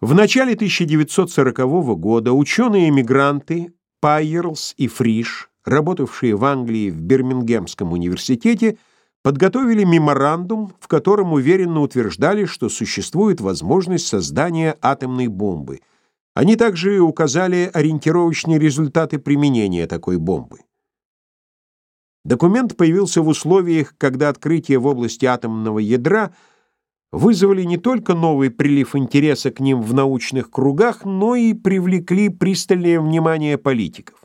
В начале 1940 года ученые-эмигранты Пайерлс и Фриш, работавшие в Англии в Бирмингемском университете, подготовили меморандум, в котором уверенно утверждали, что существует возможность создания атомной бомбы. Они также указали ориентировочные результаты применения такой бомбы. Документ появился в условиях, когда открытия в области атомного ядра вызвали не только новый прилив интереса к ним в научных кругах, но и привлекли пристальное внимание политиков.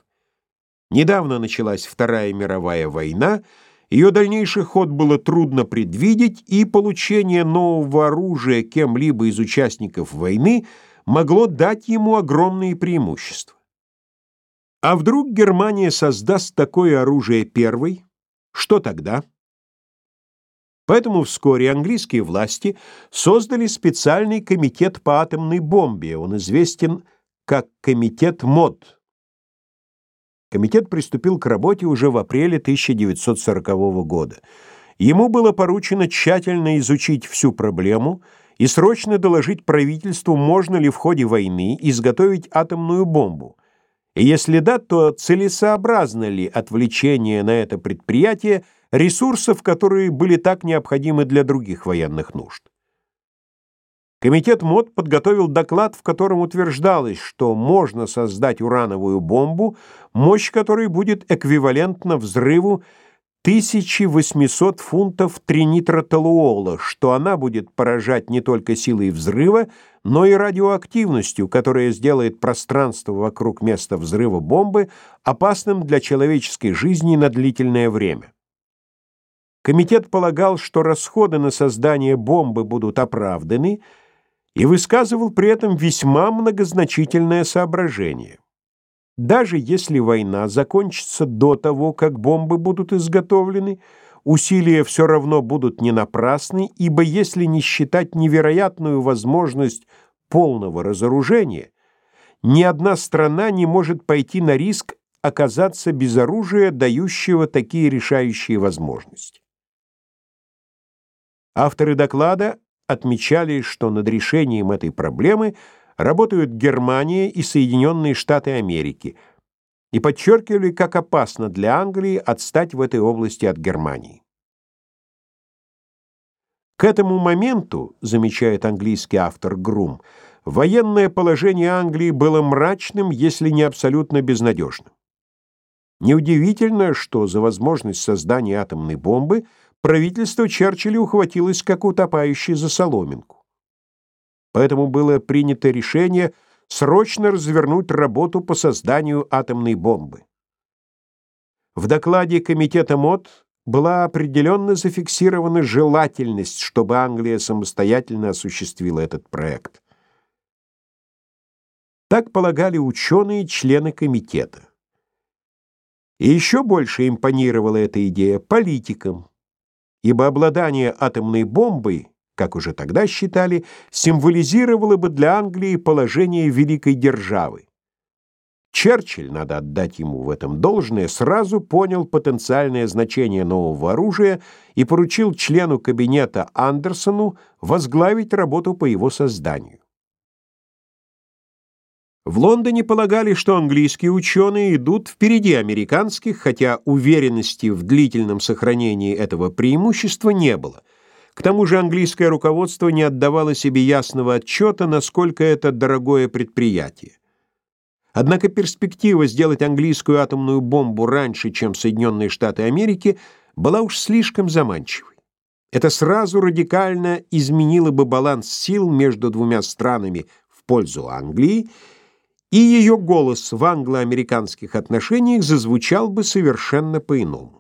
Недавно началась Вторая мировая война, ее дальнейший ход было трудно предвидеть, и получение нового оружия кем-либо из участников войны могло дать ему огромные преимущества. А вдруг Германия создаст такое оружие первой? Что тогда? Поэтому вскоре английские власти создали специальный комитет по атомной бомбе, он известен как комитет МОД. Комитет приступил к работе уже в апреле 1940 года. Ему было поручено тщательно изучить всю проблему и срочно доложить правительству, можно ли в ходе войны изготовить атомную бомбу. И если да, то целесообразно ли отвлечение на это предприятие ресурсов, которые были так необходимы для других военных нужд. Комитет МОД подготовил доклад, в котором утверждалось, что можно создать урановую бомбу, мощь которой будет эквивалентна взрыву 1800 фунтов тринитротолуола, что она будет поражать не только силой взрыва, но и радиоактивностью, которая сделает пространство вокруг места взрыва бомбы опасным для человеческой жизни на длительное время. Комитет полагал, что расходы на создание бомбы будут оправданы, и высказывал при этом весьма многозначительное соображение. Даже если война закончится до того, как бомбы будут изготовлены, усилия все равно будут не напрасны, ибо если не считать невероятную возможность полного разоружения, ни одна страна не может пойти на риск оказаться без оружия, дающего такие решающие возможности. Авторы доклада отмечали, что над решением этой проблемы работают Германия и Соединенные Штаты Америки, и подчеркивали, как опасно для Англии отстать в этой области от Германии. К этому моменту, замечает английский автор Грум, военное положение Англии было мрачным, если не абсолютно безнадежным. Неудивительно, что за возможность создания атомной бомбы правительство Черчилля ухватилось как утопающий за соломинку. Поэтому было принято решение срочно развернуть работу по созданию атомной бомбы. В докладе комитета МОД была определенно зафиксирована желательность, чтобы Англия самостоятельно осуществила этот проект. Так полагали ученые, члены комитета. И еще больше импонировала эта идея политикам, ибо обладание атомной бомбой, как уже тогда считали, символизировало бы для Англии положение великой державы. Черчилль, надо отдать ему в этом должное, сразу понял потенциальное значение нового оружия и поручил члену кабинета Андерсону возглавить работу по его созданию. В Лондоне полагали, что английские ученые идут впереди американских, хотя уверенности в длительном сохранении этого преимущества не было. К тому же английское руководство не отдавало себе ясного отчета, насколько это дорогое предприятие. Однако перспектива сделать английскую атомную бомбу раньше, чем Соединенные Штаты Америки, была уж слишком заманчивой. Это сразу радикально изменило бы баланс сил между двумя странами в пользу Англии, и ее голос в англо-американских отношениях зазвучал бы совершенно по-иному.